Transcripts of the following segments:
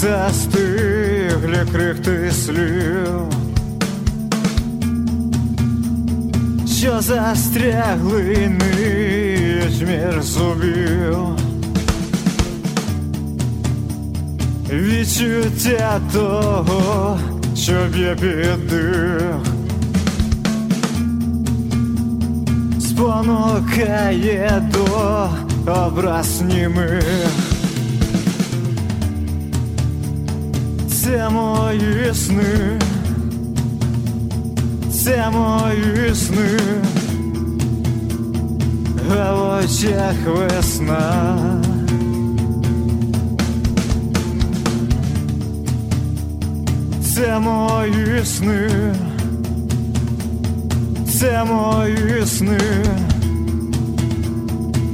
застиглі крихти слів, що застрягли ниють між зубів. Відчуття того, що б'є під спонукає до образ німих. Це мої сни, це мої сни, а в очах весна. Це мої сни, це мої сни,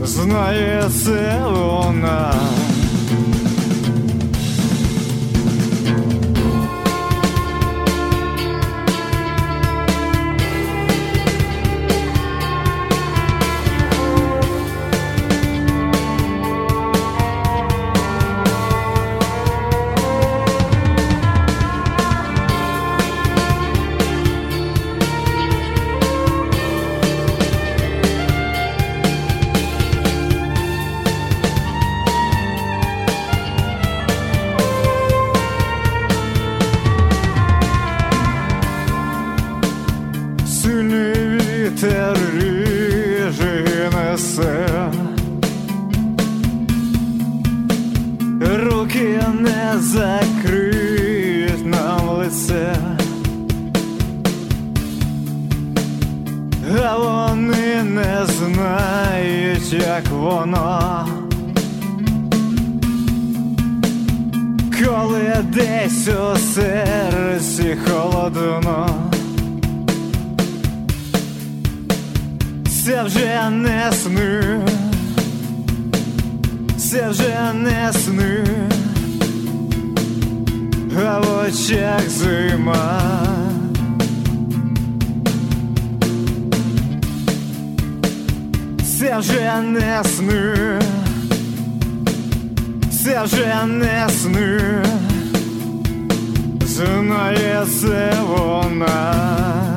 знає це вона. Вітер ріже несе, руки не закриють нам лице, а вони не знають, як воно. Коли десь у серці холодно. Це вже не сни, це вже не сни, а в очах зима. Це вже не сни, це вже не сни, знає це вона.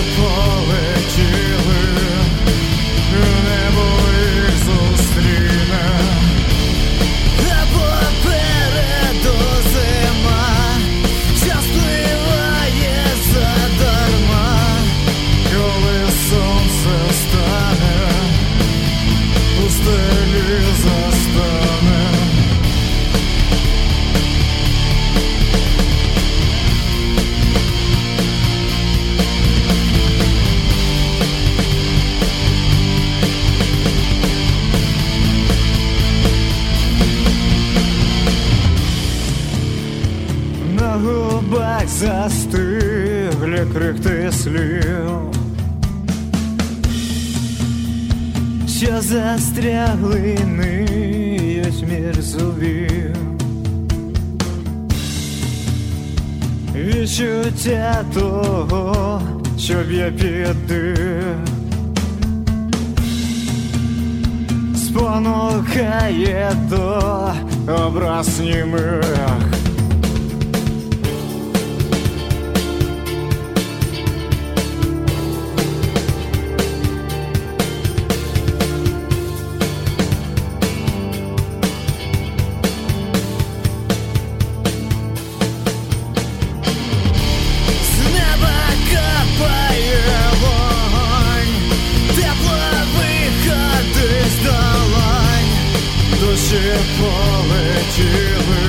the pool. Застигли крихти слів. що застрягли ниють між зубів. Відчуття того, що під дих, спонукає до образ німих. Let our children.